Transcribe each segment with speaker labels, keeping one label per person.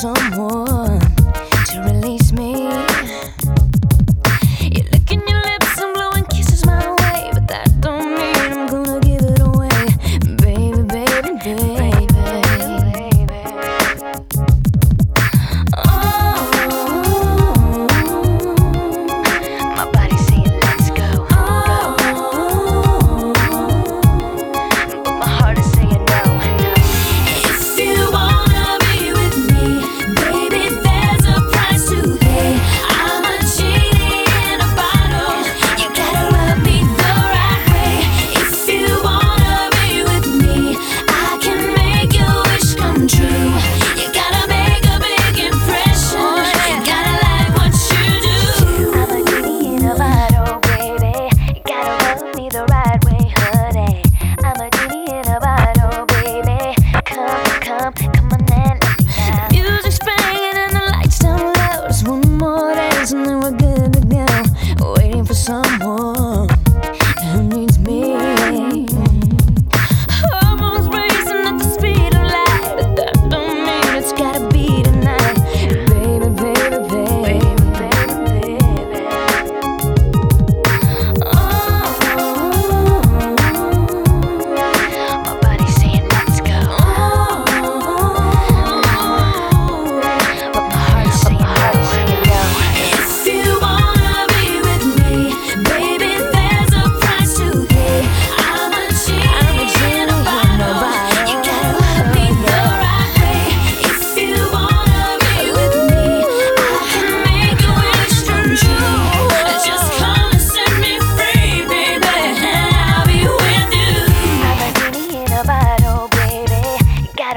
Speaker 1: someone.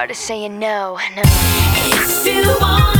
Speaker 1: hard as saying no, no. If you want